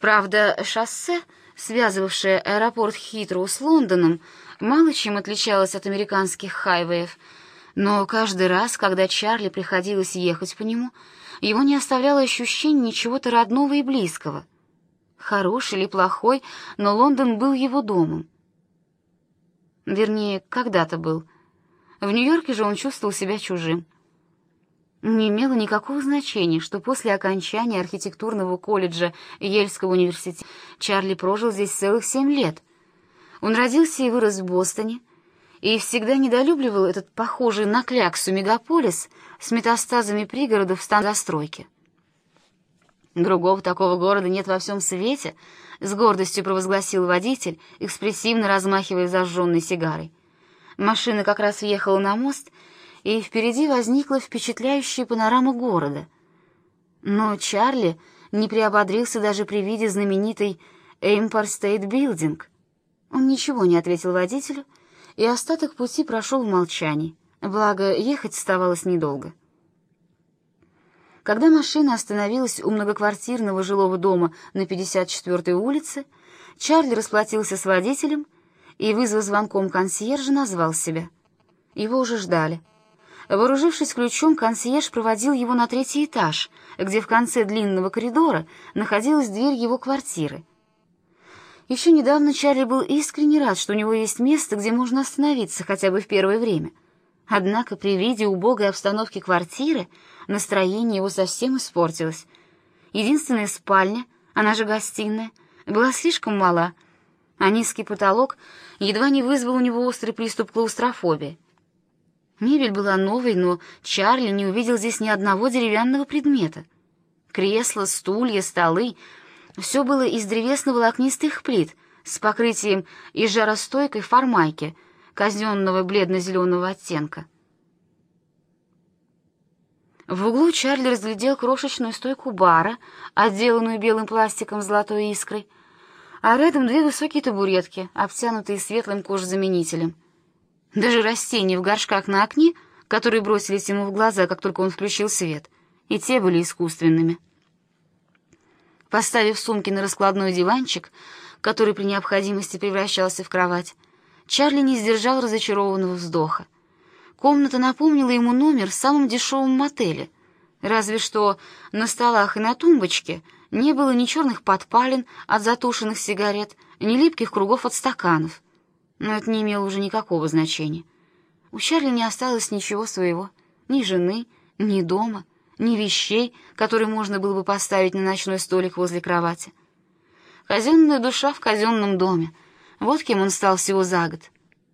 Правда, шоссе, связывавшее аэропорт Хитроу с Лондоном, мало чем отличалось от американских хайвеев, но каждый раз, когда Чарли приходилось ехать по нему, его не оставляло ощущение чего-то родного и близкого. Хороший или плохой, но Лондон был его домом. Вернее, когда-то был. В Нью-Йорке же он чувствовал себя чужим. Не имело никакого значения, что после окончания архитектурного колледжа Ельского университета Чарли прожил здесь целых семь лет. Он родился и вырос в Бостоне, и всегда недолюбливал этот похожий на кляксу мегаполис с метастазами пригородов в застройки. Другого такого города нет во всем свете, с гордостью провозгласил водитель, экспрессивно размахивая зажженной сигарой. Машина как раз въехала на мост — и впереди возникла впечатляющая панорама города. Но Чарли не приободрился даже при виде знаменитой Empire State Building. Он ничего не ответил водителю, и остаток пути прошел в молчании, благо ехать оставалось недолго. Когда машина остановилась у многоквартирного жилого дома на 54-й улице, Чарли расплатился с водителем и, вызвав звонком консьержа, назвал себя. Его уже ждали — Вооружившись ключом, консьерж проводил его на третий этаж, где в конце длинного коридора находилась дверь его квартиры. Еще недавно Чарли был искренне рад, что у него есть место, где можно остановиться хотя бы в первое время. Однако при виде убогой обстановки квартиры настроение его совсем испортилось. Единственная спальня, она же гостиная, была слишком мала, а низкий потолок едва не вызвал у него острый приступ клаустрофобии. Мебель была новой, но Чарли не увидел здесь ни одного деревянного предмета. Кресла, стулья, столы — все было из древесно-волокнистых плит с покрытием из жаростойкой формайки, казенного бледно-зеленого оттенка. В углу Чарли разглядел крошечную стойку бара, отделанную белым пластиком с золотой искрой, а рядом две высокие табуретки, обтянутые светлым кожзаменителем — даже растения в горшках на окне, которые бросились ему в глаза, как только он включил свет, и те были искусственными. Поставив сумки на раскладной диванчик, который при необходимости превращался в кровать, Чарли не сдержал разочарованного вздоха. Комната напомнила ему номер в самом дешевом мотеле, разве что на столах и на тумбочке не было ни черных подпалин от затушенных сигарет, ни липких кругов от стаканов — но это не имело уже никакого значения. У Чарли не осталось ничего своего, ни жены, ни дома, ни вещей, которые можно было бы поставить на ночной столик возле кровати. Казенная душа в казенном доме. Вот кем он стал всего за год.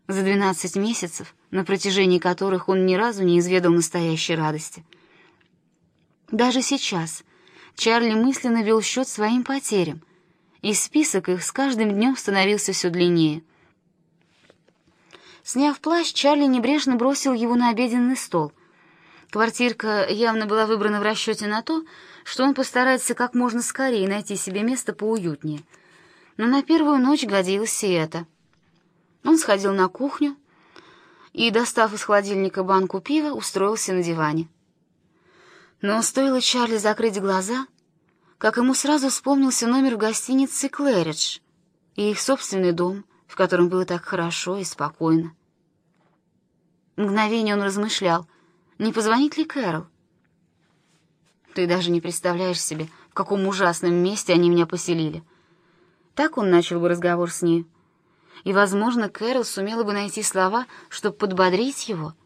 За двенадцать месяцев, на протяжении которых он ни разу не изведал настоящей радости. Даже сейчас Чарли мысленно вел счет своим потерям, и список их с каждым днем становился все длиннее — Сняв плащ, Чарли небрежно бросил его на обеденный стол. Квартирка явно была выбрана в расчете на то, что он постарается как можно скорее найти себе место поуютнее. Но на первую ночь годилось и это. Он сходил на кухню и, достав из холодильника банку пива, устроился на диване. Но стоило Чарли закрыть глаза, как ему сразу вспомнился номер в гостинице «Клэридж» и их собственный дом — в котором было так хорошо и спокойно. Мгновение он размышлял, не позвонить ли Кэрол. Ты даже не представляешь себе, в каком ужасном месте они меня поселили. Так он начал бы разговор с ней. И, возможно, Кэрол сумела бы найти слова, чтобы подбодрить его —